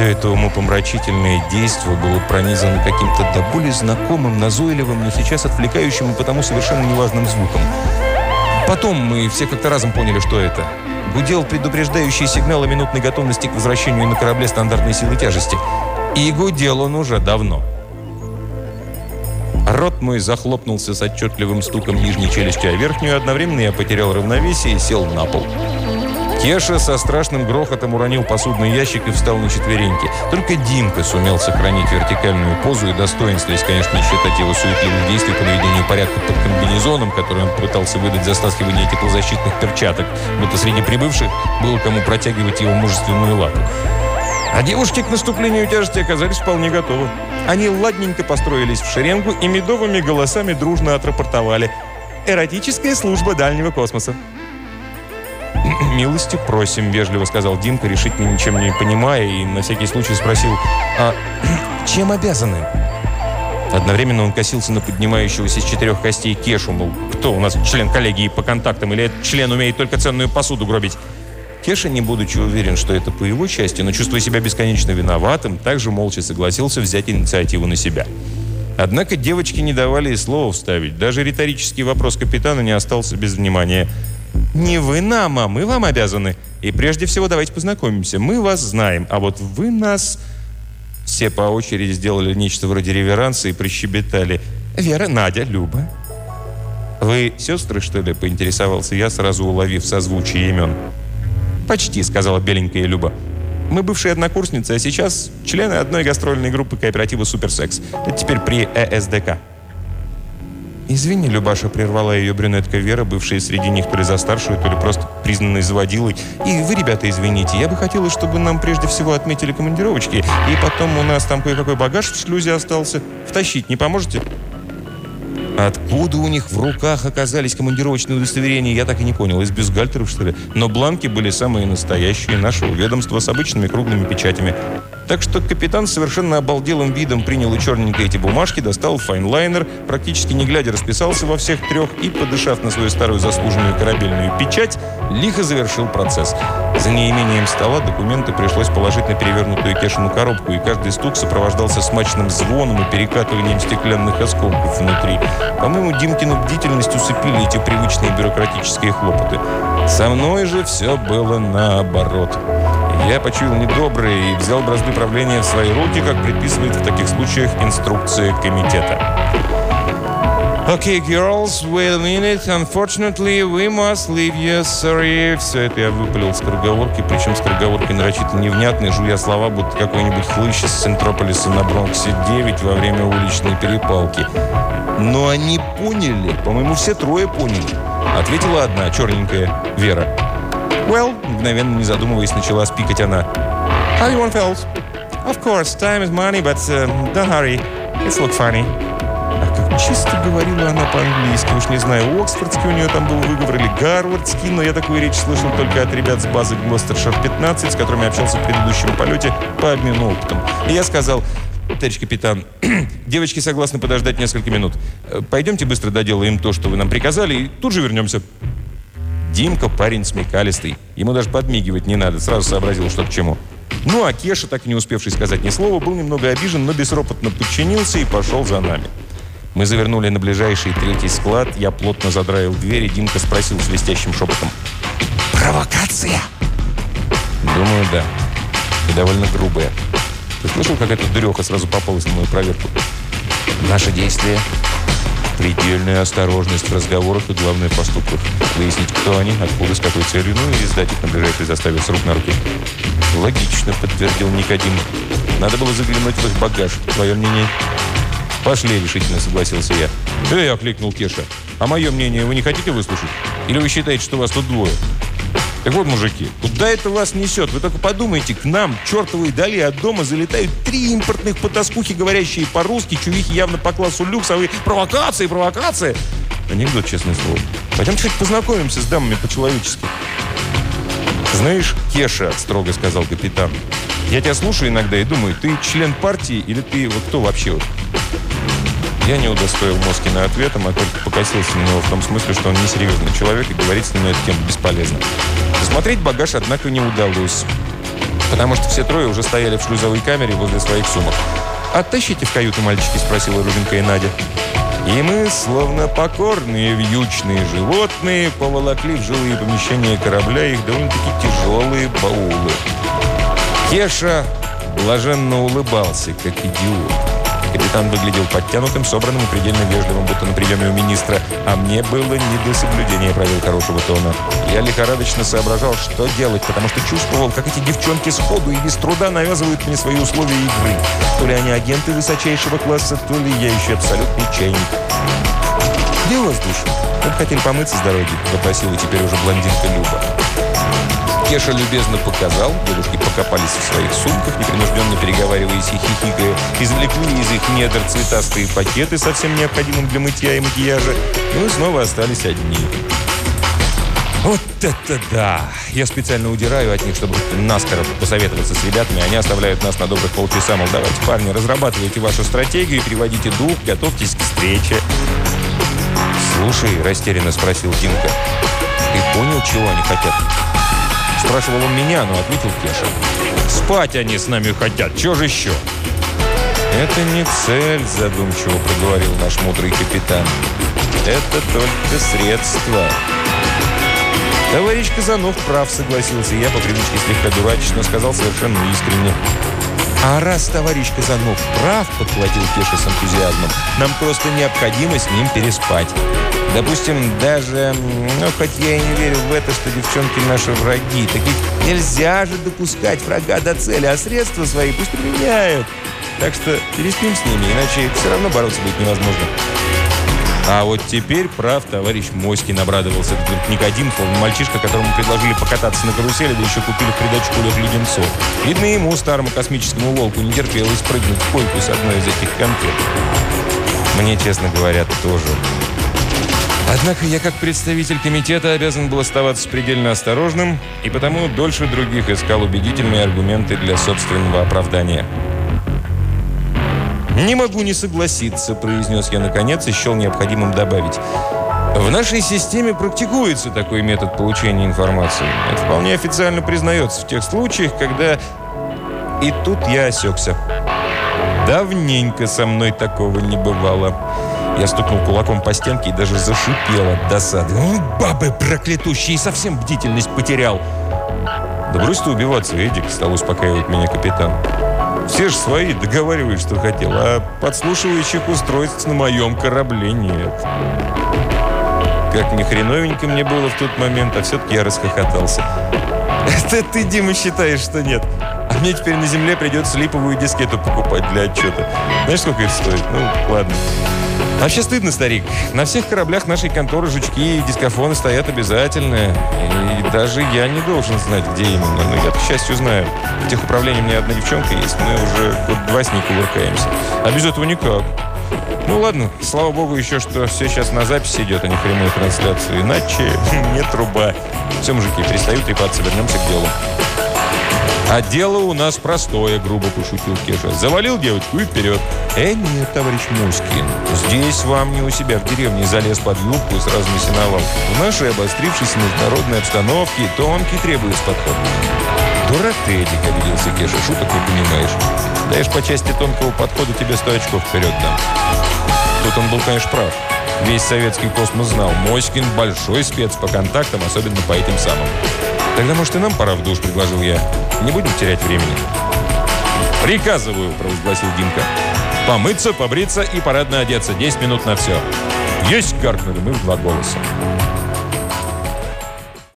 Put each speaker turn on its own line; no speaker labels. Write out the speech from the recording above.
Все это умопомрачительное действие было пронизано каким-то до боли знакомым, назойливым, но сейчас отвлекающим и потому совершенно неважным звуком. Потом мы все как-то разом поняли, что это. Гудел предупреждающий сигнал о минутной готовности к возвращению на корабле стандартной силы тяжести. И гудел он уже давно. Рот мой захлопнулся с отчетливым стуком нижней челюсти, а верхнюю одновременно я потерял равновесие и сел на пол. Кеша со страшным грохотом уронил посудный ящик и встал на четвереньки. Только Димка сумел сохранить вертикальную позу и достоинство, если, конечно, не считать его суетливых действий по наведению порядка под комбинезоном, который он пытался выдать за стаскивание теплозащитных перчаток, будто среди прибывших было кому протягивать его мужественную лапу. А девушки к наступлению тяжести оказались вполне готовы. Они ладненько построились в шеренгу и медовыми голосами дружно отрапортовали. «Эротическая служба дальнего космоса». «Милости просим», — вежливо сказал Димка, решительно ничем не понимая, и на всякий случай спросил, «А чем обязаны?» Одновременно он косился на поднимающегося из четырех костей Кешу, мол, кто у нас член коллегии по контактам, или этот член умеет только ценную посуду гробить? Кеша, не будучи уверен, что это по его части, но чувствуя себя бесконечно виноватым, также молча согласился взять инициативу на себя. Однако девочки не давали и слова вставить. Даже риторический вопрос капитана не остался без внимания – не вы нам, а мы вам обязаны. И прежде всего давайте познакомимся. Мы вас знаем, а вот вы нас...» Все по очереди сделали нечто вроде реверанса и прищебетали. «Вера, Надя, Люба». «Вы сестры, что ли?» – поинтересовался я, сразу уловив созвучие имен. «Почти», – сказала беленькая Люба. «Мы бывшие однокурсницы, а сейчас члены одной гастрольной группы кооператива «Суперсекс». Это теперь при ЭСДК». «Извини, Любаша», — прервала ее брюнетка Вера, бывшая среди них то ли за старшую, то ли просто признанной заводилой. «И вы, ребята, извините, я бы хотела, чтобы нам прежде всего отметили командировочки, и потом у нас там кое-какой багаж в шлюзе остался. Втащить не поможете?» Откуда у них в руках оказались командировочные удостоверения, я так и не понял. Из бюстгальтеров, что ли? Но бланки были самые настоящие, нашего ведомства, с обычными круглыми печатями. Так что капитан совершенно обалделым видом принял у черненько эти бумажки, достал файнлайнер, практически не глядя расписался во всех трех и, подышав на свою старую заслуженную корабельную печать, лихо завершил процесс. За неимением стола документы пришлось положить на перевернутую кешину коробку, и каждый стук сопровождался смачным звоном и перекатыванием стеклянных осколков внутри. По-моему, Димкину бдительность усыпили эти привычные бюрократические хлопоты. Со мной же все было наоборот. Я почуял недоброе и взял бразды правления в свои руки, как предписывает в таких случаях инструкция комитета. Okay, girls, wait a minute. Unfortunately, we must leave you. Sorry. Все это я выпалил скороговорки, причем скороговорки нарочито невнятные, жуя слова, будто какой-нибудь хлыщ из Центрополиса на Бронксе 9 во время уличной перепалки. Но они поняли, по-моему, все трое поняли. Ответила одна, черненькая, Вера. «Well», мгновенно не задумываясь, начала спикать она. «How you want fells?» «Of course, time is money, but uh, don't hurry. It's look funny». А как чисто говорила она по-английски. Уж не знаю, Оксфордский у нее там был выговор или Гарвардский, но я такую речь слышал только от ребят с базы Глостершир-15, с которыми общался в предыдущем полете по обмену опытом. И я сказал, товарищ капитан, девочки согласны подождать несколько минут. Э, пойдемте быстро доделаем то, что вы нам приказали, и тут же вернемся. Димка парень смекалистый. Ему даже подмигивать не надо, сразу сообразил, что к чему. Ну, а Кеша, так и не успевший сказать ни слова, был немного обижен, но бесропотно подчинился и пошел за нами. Мы завернули на ближайший третий склад, я плотно задраил дверь, и Димка спросил свистящим шепотом. «Провокация?» «Думаю, да. И довольно грубая. Ты слышал, как эта дуреха сразу попалась на мою проверку?» «Наши действия Предельная осторожность в разговорах и, главное, поступках. Выяснить, кто они, откуда, с какой целью, ну и сдать их на ближайшей заставе с рук на руки. Логично, подтвердил Никодим. Надо было заглянуть в их багаж. Твое мнение? Пошли, решительно согласился я. Эй, окликнул Кеша. А мое мнение вы не хотите выслушать? Или вы считаете, что вас тут двое? Так вот, мужики, куда это вас несет? Вы только подумайте, к нам, чертовой дали от дома залетают три импортных потаскухи, говорящие по-русски, чувихи явно по классу люкс, а вы провокации, провокации. Анекдот, честное слово. Пойдемте хоть познакомимся с дамами по-человечески. «Знаешь, Кеша», — строго сказал капитан, «я тебя слушаю иногда и думаю, ты член партии или ты вот кто вообще вот?» Я не удостоил Москина ответом, а только покосился на него в том смысле, что он несерьезный человек и говорить с ним на эту тему бесполезно. Смотреть багаж, однако, не удалось. потому что все трое уже стояли в шлюзовой камере возле своих сумок. «Оттащите в каюту, мальчики?» – спросила Рубинка и Надя. И мы, словно покорные вьючные животные, поволокли в жилые помещения корабля их довольно-таки тяжелые баулы. Кеша блаженно улыбался, как идиот. Капитан выглядел подтянутым, собранным и предельно вежливым, будто на приеме у министра. А мне было не до соблюдения правил хорошего тона. Я лихорадочно соображал, что делать, потому что чувствовал, как эти девчонки сходу и без труда навязывают мне свои условия игры. То ли они агенты высочайшего класса, то ли я еще абсолютный чайник. «Где у вас душ? Мы хотели помыться с дороги», – попросила теперь уже блондинка Люба. Кеша любезно показал, девушки покопались в своих сумках, непринужденно переговариваясь и хихикая, извлекли из их недр цветастые пакеты со всем необходимым для мытья и макияжа, и мы снова остались одни. Вот это да! Я специально удираю от них, чтобы наскоро посоветоваться с ребятами. Они оставляют нас на добрых полчаса. Мол, давайте, парни, разрабатывайте вашу стратегию, переводите дух, готовьтесь к встрече. «Слушай», – растерянно спросил Димка, – «ты понял, чего они хотят?» Спрашивал он меня, но ответил Кеша. «Спать они с нами хотят, чего же еще?» «Это не цель», – задумчиво проговорил наш мудрый капитан. «Это только средство». Товарищ Казанов прав, согласился я, по привычке слегка дурачить, но сказал совершенно искренне. «А раз товарищ Казанов прав, — подхватил Кеша с энтузиазмом, — нам просто необходимо с ним переспать. Допустим, даже, ну, хоть я и не верю в это, что девчонки наши враги, так ведь нельзя же допускать врага до цели, а средства свои пусть применяют. Так что переспим с ними, иначе все равно бороться будет невозможно. А вот теперь прав товарищ Моськин обрадовался. Говорит, Никодим, мальчишка, которому предложили покататься на карусели, да еще купили в придачу кулек леденцов. Видно, ему, старому космическому волку, не терпелось прыгнуть в койку с одной из этих конфет. Мне, честно говоря, тоже. Однако я, как представитель комитета, обязан был оставаться предельно осторожным, и потому дольше других искал убедительные аргументы для собственного оправдания. «Не могу не согласиться», – произнес я наконец и счел необходимым добавить. В нашей системе практикуется такой метод получения информации. Это вполне официально признается в тех случаях, когда... И тут я осекся. Давненько со мной такого не бывало. Я стукнул кулаком по стенке и даже зашипел от досады. «Бабы проклятущие, совсем бдительность потерял!» «Да брось ты убиваться, Эдик», — стал успокаивать меня капитан. «Все же свои, договаривай, что хотел, а подслушивающих устройств на моем корабле нет». Как ни хреновенько мне было в тот момент, а все-таки я расхохотался. «Это ты, Дима, считаешь, что нет?» А мне теперь на земле придется липовую дискету покупать для отчета. Знаешь, сколько их стоит? Ну, ладно. Вообще стыдно, старик. На всех кораблях нашей конторы жучки и дискофоны стоят обязательно. И даже я не должен знать, где именно. Но я, к счастью, знаю. В техуправлении у меня одна девчонка есть. Мы уже год два с ней кувыркаемся. А без этого никак. Ну ладно, слава богу еще, что все сейчас на записи идет, а не прямой трансляции. Иначе не труба. Все, мужики, перестают трепаться, вернемся к делу. «А дело у нас простое», — грубо пошутил Кеша. «Завалил девочку и вперед». «Э, нет, товарищ Мускин, здесь вам не у себя в деревне залез под юбку и сразу насиновал. В нашей обострившейся международной обстановке тонкий требуется подход». «Дурак ты, Эдик», — обиделся Кеша, шуток не понимаешь. «Даешь по части тонкого подхода тебе сто очков вперед дам». Тут он был, конечно, прав. Весь советский космос знал, Моськин большой спец по контактам, особенно по этим самым. «Тогда, может, и нам пора в душ», — предложил я. «Не будем терять времени». «Приказываю», — провозгласил Димка. «Помыться, побриться и парадно одеться. Десять минут на все». «Есть!» — гаркнули мы в два голоса.